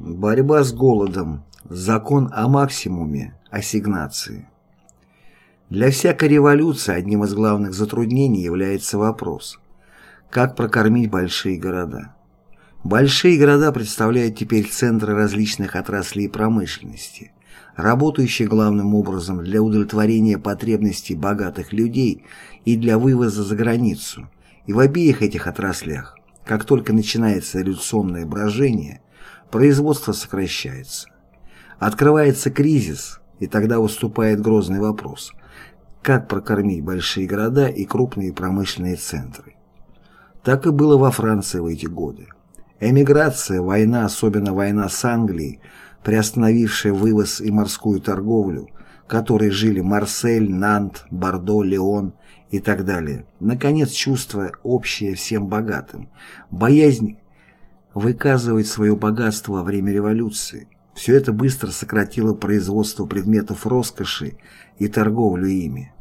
Борьба с голодом. Закон о максимуме ассигнации. Для всякой революции одним из главных затруднений является вопрос, как прокормить большие города. Большие города представляют теперь центры различных отраслей промышленности, работающие главным образом для удовлетворения потребностей богатых людей и для вывоза за границу. И в обеих этих отраслях, как только начинается революционное брожение, производство сокращается. Открывается кризис, и тогда выступает грозный вопрос – как прокормить большие города и крупные промышленные центры. Так и было во Франции в эти годы. Эмиграция, война, особенно война с Англией, приостановившая вывоз и морскую торговлю, которой жили Марсель, Нант, Бордо, Леон и так далее. Наконец, чувство общее всем богатым, боязнь выказывать свое богатство во время революции. Все это быстро сократило производство предметов роскоши и торговлю ими.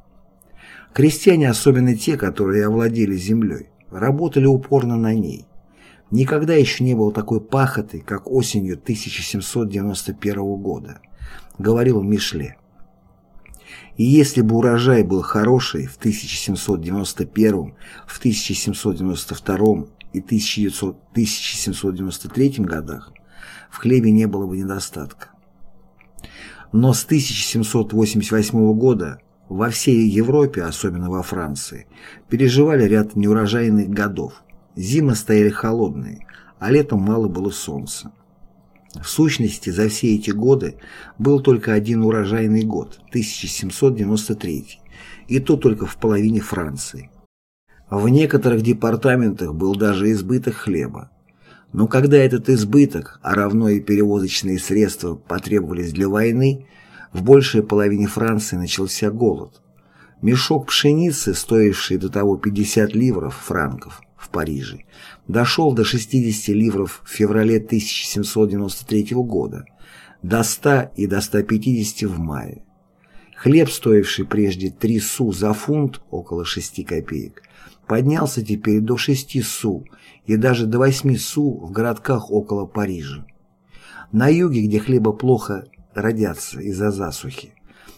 Крестьяне, особенно те, которые овладели землей, работали упорно на ней. Никогда еще не было такой пахоты, как осенью 1791 года, говорил Мишле. И если бы урожай был хороший в 1791, в 1792 и 1793 годах, в хлебе не было бы недостатка. Но с 1788 года во всей Европе, особенно во Франции, переживали ряд неурожайных годов. Зимы стояли холодные, а летом мало было солнца. В сущности, за все эти годы был только один урожайный год, 1793, и то только в половине Франции. В некоторых департаментах был даже избыток хлеба. Но когда этот избыток, а равно и перевозочные средства потребовались для войны, в большей половине Франции начался голод. Мешок пшеницы, стоивший до того 50 ливров франков в Париже, дошел до 60 ливров в феврале 1793 года, до 100 и до 150 в мае. Хлеб, стоивший прежде 3 су за фунт, около 6 копеек, поднялся теперь до 6 су и даже до 8 су в городках около Парижа. На юге, где хлеба плохо родятся из-за засухи,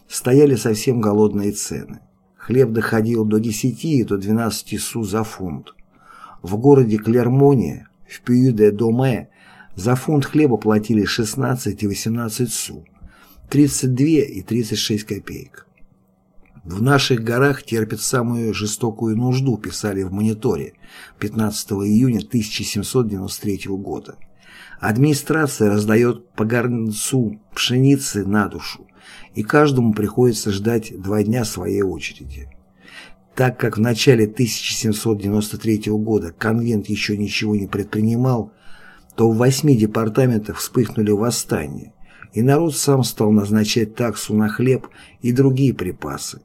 стояли совсем голодные цены. Хлеб доходил до 10 и до 12 су за фунт. В городе Клермоне, в Пью-де-Доме, за фунт хлеба платили 16 и 18 су, 32 и 36 копеек. В наших горах терпят самую жестокую нужду, писали в мониторе 15 июня 1793 года. Администрация раздает по горнцу пшеницы на душу, и каждому приходится ждать два дня своей очереди. Так как в начале 1793 года конвент еще ничего не предпринимал, то в восьми департаментах вспыхнули восстания, и народ сам стал назначать таксу на хлеб и другие припасы.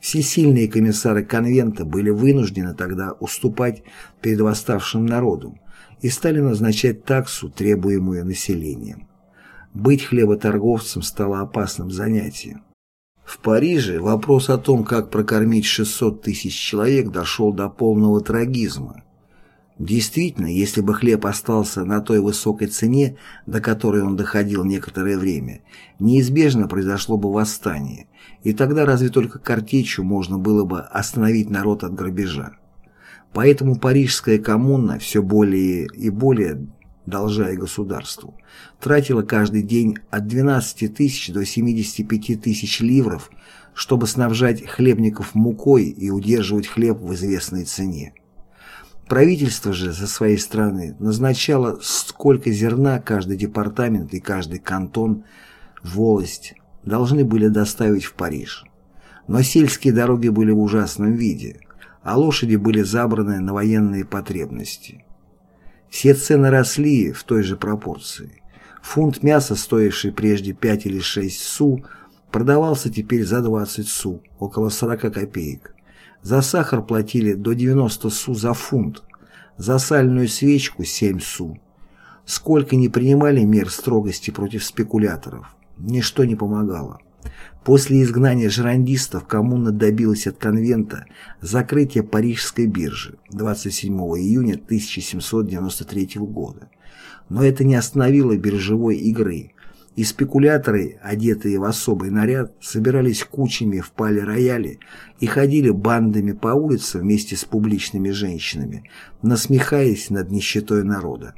Все сильные комиссары конвента были вынуждены тогда уступать перед восставшим народом и стали назначать таксу, требуемую населением. Быть хлеботорговцем стало опасным занятием. В Париже вопрос о том, как прокормить 600 тысяч человек, дошел до полного трагизма. Действительно, если бы хлеб остался на той высокой цене, до которой он доходил некоторое время, неизбежно произошло бы восстание, и тогда разве только картечью можно было бы остановить народ от грабежа. Поэтому парижская коммуна все более и более должа и государству, тратила каждый день от 12 тысяч до 75 тысяч ливров, чтобы снабжать хлебников мукой и удерживать хлеб в известной цене. Правительство же со своей стороны назначало, сколько зерна каждый департамент и каждый кантон, волость, должны были доставить в Париж. Но сельские дороги были в ужасном виде, а лошади были забраны на военные потребности. Все цены росли в той же пропорции. Фунт мяса, стоивший прежде 5 или 6 су, продавался теперь за 20 су, около 40 копеек. За сахар платили до 90 су за фунт, за сальную свечку 7 су. Сколько не принимали мер строгости против спекуляторов, ничто не помогало. После изгнания жерандистов коммуна добилась от конвента закрытия Парижской биржи 27 июня 1793 года. Но это не остановило биржевой игры, и спекуляторы, одетые в особый наряд, собирались кучами в пале-рояле и ходили бандами по улице вместе с публичными женщинами, насмехаясь над нищетой народа.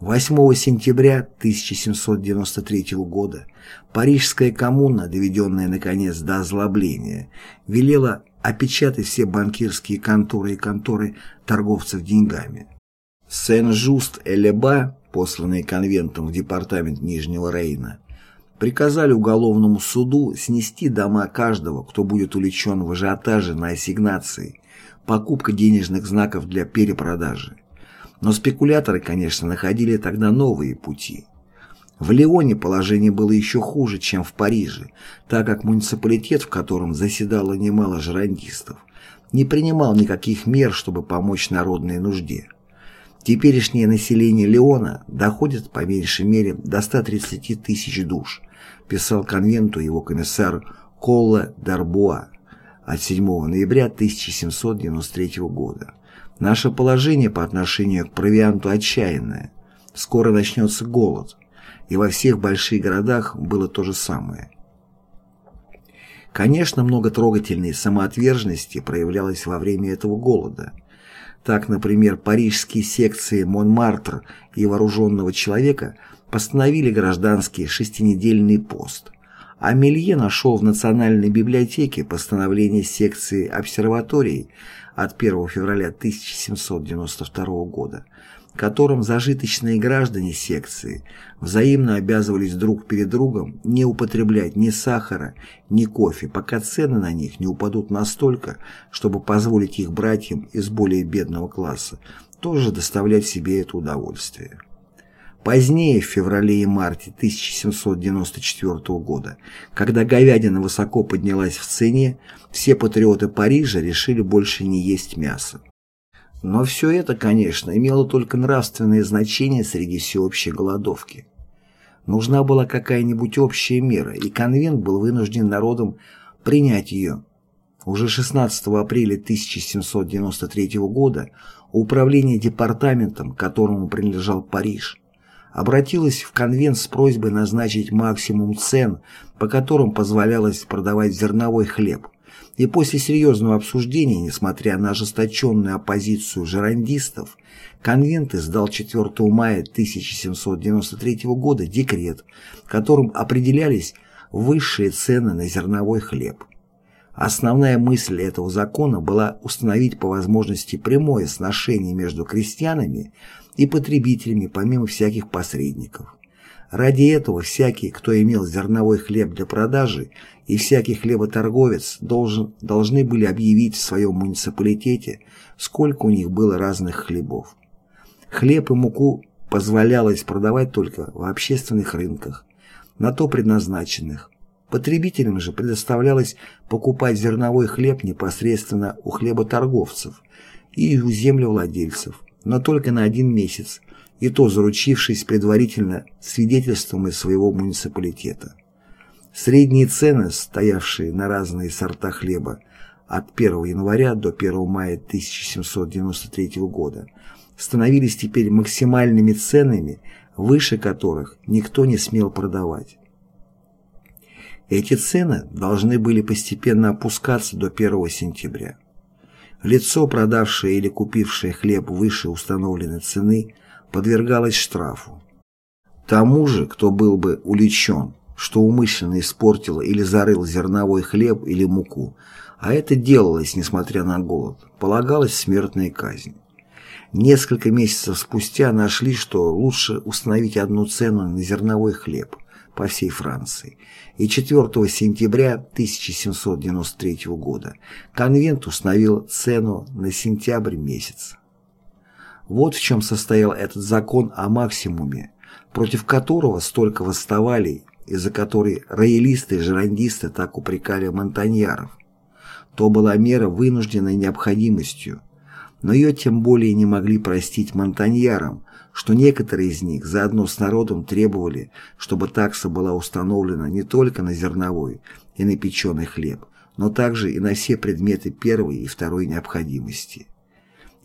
8 сентября 1793 года Парижская коммуна, доведенная наконец до озлобления, велела опечатать все банкирские конторы и конторы торговцев деньгами. Сен-Жуст-Элеба, посланные конвентом в департамент Нижнего Рейна, приказали уголовному суду снести дома каждого, кто будет увлечен в ажиотаже на ассигнации, покупка денежных знаков для перепродажи. Но спекуляторы, конечно, находили тогда новые пути. В Лионе положение было еще хуже, чем в Париже, так как муниципалитет, в котором заседало немало жерандистов, не принимал никаких мер, чтобы помочь народной нужде. Теперешнее население Леона доходит по меньшей мере до 130 тысяч душ, писал конвенту его комиссар Колла Дарбуа от 7 ноября 1793 года. Наше положение по отношению к провианту отчаянное. Скоро начнется голод. И во всех больших городах было то же самое. Конечно, много трогательной самоотверженности проявлялось во время этого голода. Так, например, парижские секции Монмартр и вооруженного человека постановили гражданский шестинедельный пост. А Мелье нашел в Национальной библиотеке постановление секции обсерваторий от 1 февраля 1792 года, которым зажиточные граждане секции взаимно обязывались друг перед другом не употреблять ни сахара, ни кофе, пока цены на них не упадут настолько, чтобы позволить их братьям из более бедного класса тоже доставлять себе это удовольствие. Позднее, в феврале и марте 1794 года, когда говядина высоко поднялась в цене, все патриоты Парижа решили больше не есть мясо. Но все это, конечно, имело только нравственное значение среди всеобщей голодовки. Нужна была какая-нибудь общая мера, и конвент был вынужден народом принять ее. Уже 16 апреля 1793 года управление департаментом, которому принадлежал Париж, обратилась в конвент с просьбой назначить максимум цен, по которым позволялось продавать зерновой хлеб. И после серьезного обсуждения, несмотря на ожесточенную оппозицию жерандистов, конвент издал 4 мая 1793 года декрет, которым определялись высшие цены на зерновой хлеб. Основная мысль этого закона была установить по возможности прямое сношение между крестьянами и потребителями помимо всяких посредников. Ради этого всякий, кто имел зерновой хлеб для продажи, и всякий хлеботорговец должен, должны были объявить в своем муниципалитете, сколько у них было разных хлебов. Хлеб и муку позволялось продавать только в общественных рынках, на то предназначенных. Потребителям же предоставлялось покупать зерновой хлеб непосредственно у хлеботорговцев и у землевладельцев, но только на один месяц, и то заручившись предварительно свидетельством из своего муниципалитета. Средние цены, стоявшие на разные сорта хлеба от 1 января до 1 мая 1793 года, становились теперь максимальными ценами, выше которых никто не смел продавать. Эти цены должны были постепенно опускаться до 1 сентября. Лицо, продавшее или купившее хлеб выше установленной цены, подвергалось штрафу. Тому же, кто был бы уличен, что умышленно испортил или зарыл зерновой хлеб или муку, а это делалось, несмотря на голод, полагалась смертная казнь. Несколько месяцев спустя нашли, что лучше установить одну цену на зерновой хлеб по всей Франции – и 4 сентября 1793 года конвент установил цену на сентябрь месяц. Вот в чем состоял этот закон о максимуме, против которого столько восставали и за который роялисты и жерандисты так упрекали монтаньяров. То была мера вынужденной необходимостью, но ее тем более не могли простить монтаньярам, что некоторые из них заодно с народом требовали, чтобы такса была установлена не только на зерновой и на печеный хлеб, но также и на все предметы первой и второй необходимости.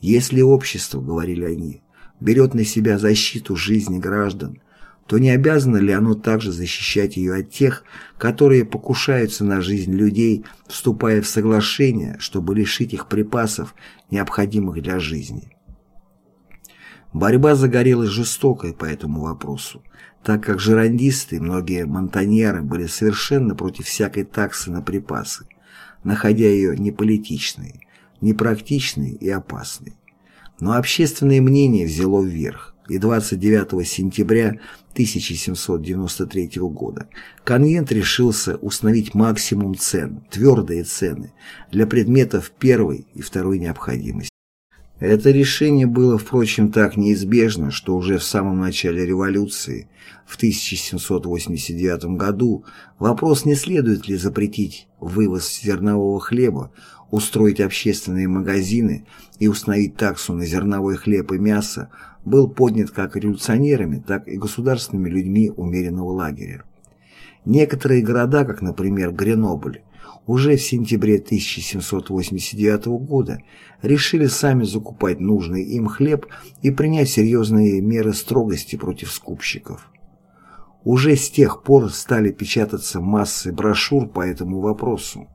Если общество, говорили они, берет на себя защиту жизни граждан, то не обязано ли оно также защищать ее от тех, которые покушаются на жизнь людей, вступая в соглашение, чтобы лишить их припасов, необходимых для жизни? Борьба загорелась жестокой по этому вопросу, так как жерандисты и многие монтаньеры были совершенно против всякой таксы на припасы, находя ее неполитичной, непрактичной и опасной. Но общественное мнение взяло вверх, и 29 сентября 1793 года конвент решился установить максимум цен, твердые цены, для предметов первой и второй необходимости. Это решение было, впрочем, так неизбежно, что уже в самом начале революции, в 1789 году, вопрос, не следует ли запретить вывоз зернового хлеба, устроить общественные магазины и установить таксу на зерновой хлеб и мясо, был поднят как революционерами, так и государственными людьми умеренного лагеря. Некоторые города, как, например, Гренобль, уже в сентябре 1789 года решили сами закупать нужный им хлеб и принять серьезные меры строгости против скупщиков. Уже с тех пор стали печататься массы брошюр по этому вопросу.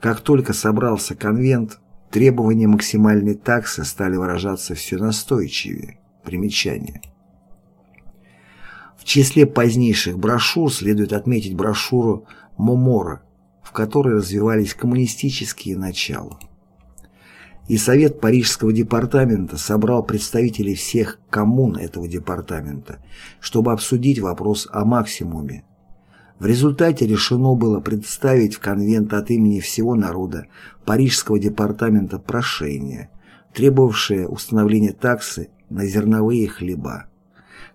Как только собрался конвент, требования максимальной таксы стали выражаться все настойчивее. Примечание. В числе позднейших брошюр следует отметить брошюру «Момора», в которой развивались коммунистические начала. И Совет Парижского департамента собрал представителей всех коммун этого департамента, чтобы обсудить вопрос о максимуме. В результате решено было представить в конвент от имени всего народа Парижского департамента прошение, требовавшее установления таксы на зерновые хлеба.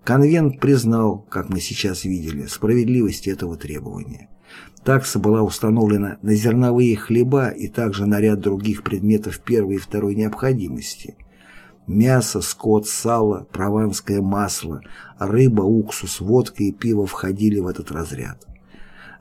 Конвент признал, как мы сейчас видели, справедливость этого требования. Такса была установлена на зерновые хлеба и также на ряд других предметов первой и второй необходимости. Мясо, скот, сало, прованское масло, рыба, уксус, водка и пиво входили в этот разряд.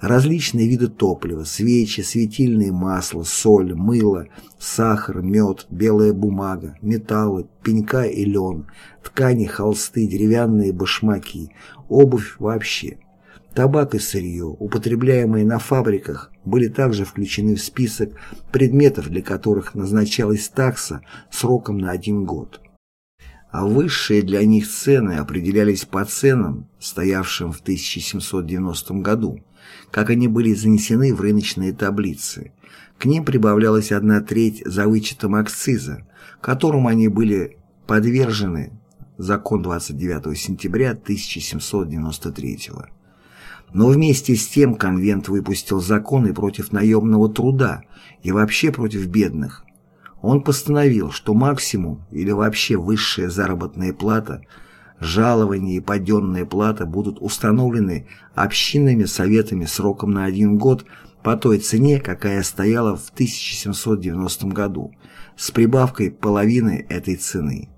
Различные виды топлива, свечи, светильные масла, соль, мыло, сахар, мед, белая бумага, металлы, пенька и лен, ткани, холсты, деревянные башмаки, обувь вообще – Табак и сырье, употребляемые на фабриках, были также включены в список предметов, для которых назначалась такса сроком на один год. А высшие для них цены определялись по ценам, стоявшим в 1790 году, как они были занесены в рыночные таблицы. К ним прибавлялась одна треть за вычетом акциза, которому они были подвержены закон 29 сентября 1793 года. Но вместе с тем конвент выпустил законы против наемного труда и вообще против бедных. Он постановил, что максимум или вообще высшая заработная плата, жалование и паденная плата будут установлены общинными советами сроком на один год по той цене, какая стояла в 1790 году, с прибавкой половины этой цены.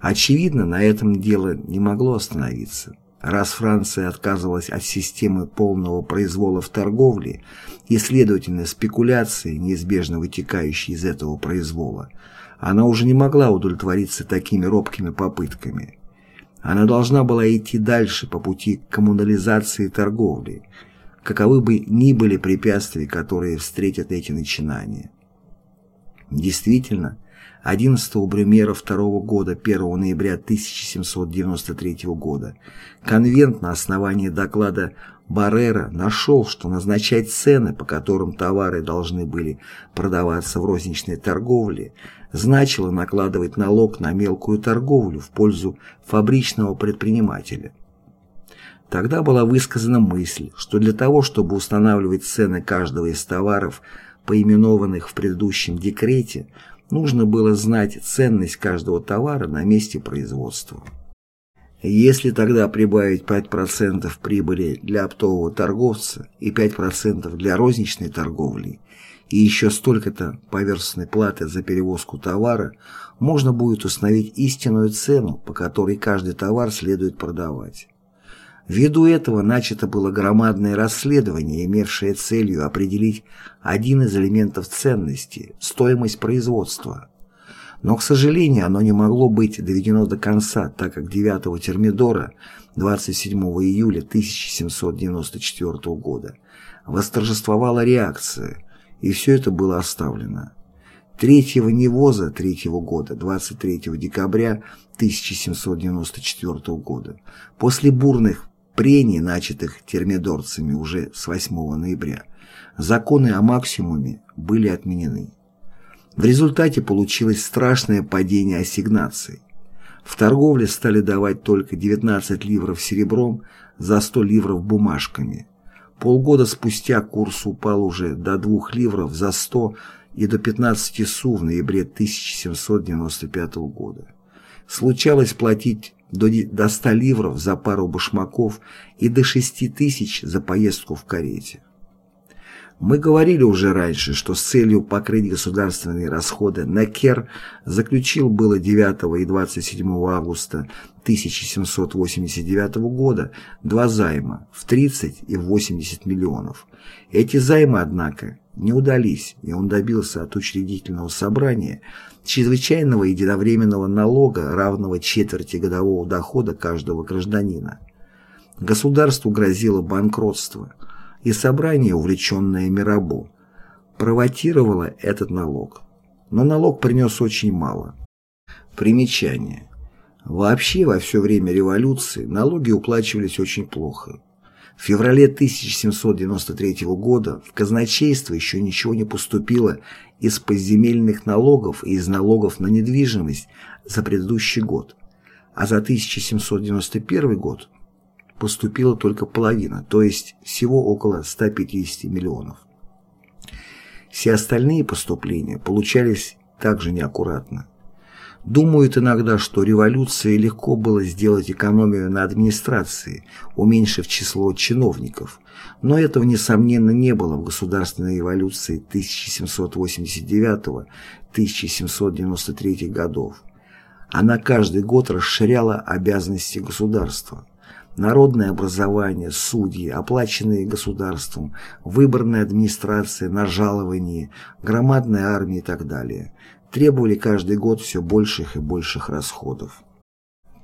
Очевидно, на этом дело не могло остановиться. Раз Франция отказывалась от системы полного произвола в торговле и, следовательно, спекуляции, неизбежно вытекающей из этого произвола, она уже не могла удовлетвориться такими робкими попытками. Она должна была идти дальше по пути коммунализации торговли, каковы бы ни были препятствия, которые встретят эти начинания. Действительно, 11 Брюмера 2 года 1 ноября 1793 года конвент на основании доклада Баррера нашел, что назначать цены, по которым товары должны были продаваться в розничной торговле, значило накладывать налог на мелкую торговлю в пользу фабричного предпринимателя. Тогда была высказана мысль, что для того, чтобы устанавливать цены каждого из товаров, поименованных в предыдущем декрете, Нужно было знать ценность каждого товара на месте производства. Если тогда прибавить 5% прибыли для оптового торговца и 5% для розничной торговли, и еще столько-то поверхностной платы за перевозку товара, можно будет установить истинную цену, по которой каждый товар следует продавать. Ввиду этого начато было громадное расследование, имевшее целью определить один из элементов ценности – стоимость производства. Но, к сожалению, оно не могло быть доведено до конца, так как 9 Термидора 27 июля 1794 года восторжествовала реакция, и все это было оставлено. Третьего Невоза третьего года, 23 декабря 1794 года, после бурных прений, начатых термидорцами уже с 8 ноября, законы о максимуме были отменены. В результате получилось страшное падение ассигнаций. В торговле стали давать только 19 ливров серебром за 100 ливров бумажками. Полгода спустя курс упал уже до 2 ливров за 100 и до 15 су в ноябре 1795 года. Случалось платить до, до 100 ливров за пару башмаков и до 6 тысяч за поездку в карете. Мы говорили уже раньше, что с целью покрыть государственные расходы Некер заключил было 9 и 27 августа 1789 года два займа в 30 и 80 миллионов. Эти займы, однако, не удались, и он добился от учредительного собрания чрезвычайного единовременного налога, равного четверти годового дохода каждого гражданина. Государству грозило банкротство – и собрание, увлеченное Мирабо, провотировало этот налог. Но налог принес очень мало. Примечание. Вообще во все время революции налоги уплачивались очень плохо. В феврале 1793 года в казначейство еще ничего не поступило из подземельных налогов и из налогов на недвижимость за предыдущий год, а за 1791 год поступила только половина, то есть всего около 150 миллионов. Все остальные поступления получались также неаккуратно. Думают иногда, что революцией легко было сделать экономию на администрации, уменьшив число чиновников, но этого, несомненно, не было в государственной революции 1789-1793 годов. Она каждый год расширяла обязанности государства народное образование, судьи, оплаченные государством, выборная администрация на жаловании, громадная армия и так далее, требовали каждый год все больших и больших расходов.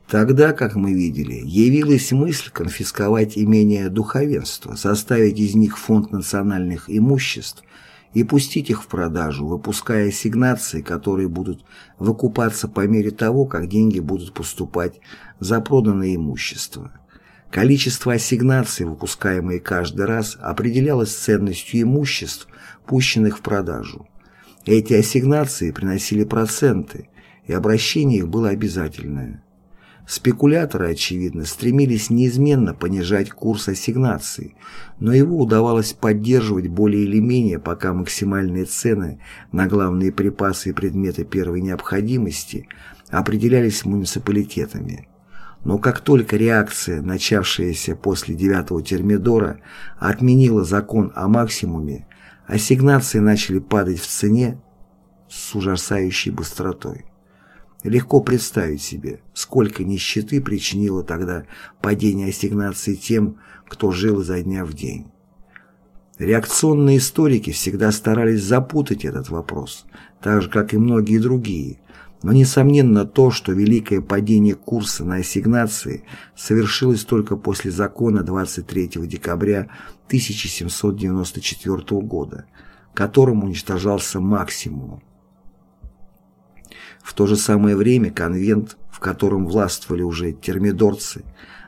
Тогда, как мы видели, явилась мысль конфисковать имения духовенства, составить из них фонд национальных имуществ и пустить их в продажу, выпуская ассигнации, которые будут выкупаться по мере того, как деньги будут поступать за проданное имущество. Количество ассигнаций, выпускаемые каждый раз, определялось ценностью имуществ, пущенных в продажу. Эти ассигнации приносили проценты, и обращение их было обязательное. Спекуляторы, очевидно, стремились неизменно понижать курс ассигнаций, но его удавалось поддерживать более или менее, пока максимальные цены на главные припасы и предметы первой необходимости определялись муниципалитетами. Но как только реакция, начавшаяся после 9 термидора, отменила закон о максимуме, ассигнации начали падать в цене с ужасающей быстротой. Легко представить себе, сколько нищеты причинило тогда падение ассигнаций тем, кто жил изо дня в день. Реакционные историки всегда старались запутать этот вопрос, так же, как и многие другие, но несомненно то, что великое падение курса на ассигнации совершилось только после закона 23 декабря 1794 года, которым уничтожался максимум. В то же самое время конвент, в котором властвовали уже термидорцы,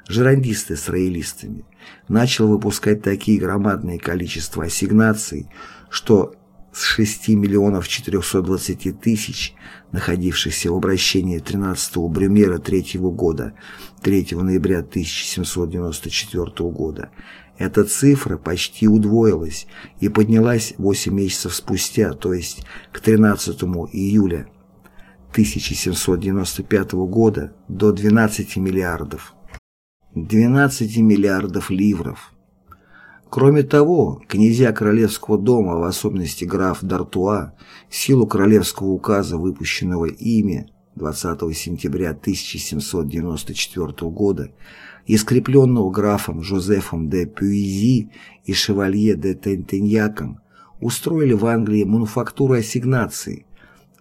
жерандисты с роялистами, начал выпускать такие громадные количества ассигнаций, что с 6 миллионов 420 тысяч, находившихся в обращении 13-го Брюмера 3 года, 3 ноября 1794 года, эта цифра почти удвоилась и поднялась 8 месяцев спустя, то есть к 13 июля 1795 года до 12 миллиардов. 12 миллиардов ливров – Кроме того, князья Королевского дома, в особенности граф Д'Артуа, силу Королевского указа, выпущенного ими 20 сентября 1794 года и скрепленного графом Жозефом де Пюизи и шевалье де Тентеньяком, устроили в Англии мануфактуру ассигнаций,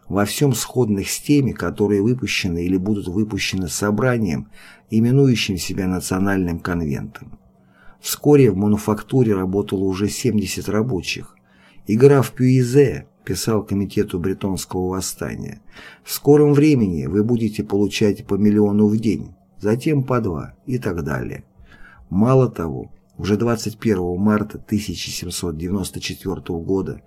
во всем сходных с теми, которые выпущены или будут выпущены собранием, именующим себя Национальным конвентом. Вскоре в мануфактуре работало уже 70 рабочих, и граф Пюизе писал комитету Бретонского восстания, «В скором времени вы будете получать по миллиону в день, затем по два и так далее». Мало того, уже 21 марта 1794 года,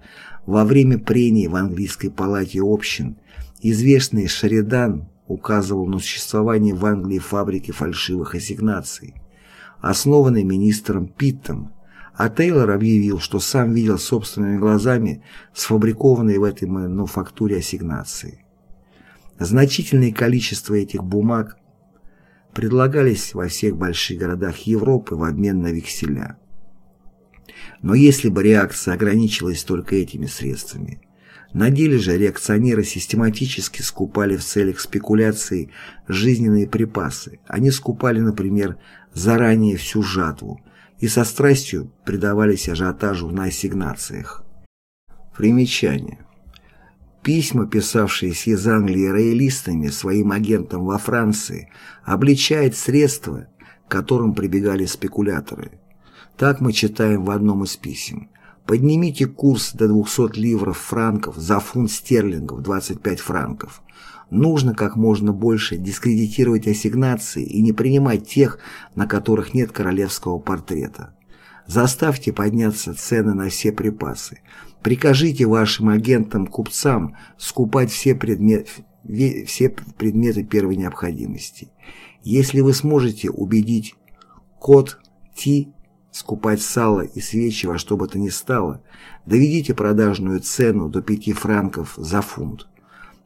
во время прений в английской палате общин, известный Шеридан указывал на существование в Англии фабрики фальшивых ассигнаций – основанный министром Питтом, а Тейлор объявил, что сам видел собственными глазами сфабрикованные в этой мануфактуре ассигнации. Значительное количество этих бумаг предлагались во всех больших городах Европы в обмен на векселя. Но если бы реакция ограничилась только этими средствами, на деле же реакционеры систематически скупали в целях спекуляции жизненные припасы. Они скупали, например, заранее всю жатву и со страстью предавались ажиотажу на ассигнациях. Примечание. Письма, писавшиеся из Англии роялистами своим агентам во Франции, обличают средства, к которым прибегали спекуляторы. Так мы читаем в одном из писем. Поднимите курс до 200 ливров франков за фунт стерлингов 25 франков. Нужно как можно больше дискредитировать ассигнации и не принимать тех, на которых нет королевского портрета. Заставьте подняться цены на все припасы. Прикажите вашим агентам-купцам скупать все, предмет, все предметы первой необходимости. Если вы сможете убедить код Ти скупать сало и свечи во что бы то ни стало, доведите продажную цену до 5 франков за фунт.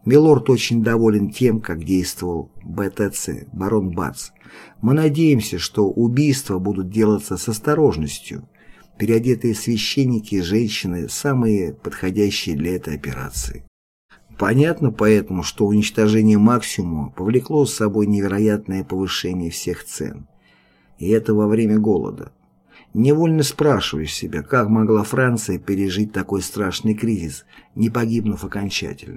Милорд очень доволен тем, как действовал БТЦ, барон Бац. Мы надеемся, что убийства будут делаться с осторожностью. Переодетые священники и женщины – самые подходящие для этой операции. Понятно поэтому, что уничтожение максимума повлекло с собой невероятное повышение всех цен. И это во время голода. Невольно спрашиваешь себя, как могла Франция пережить такой страшный кризис, не погибнув окончательно.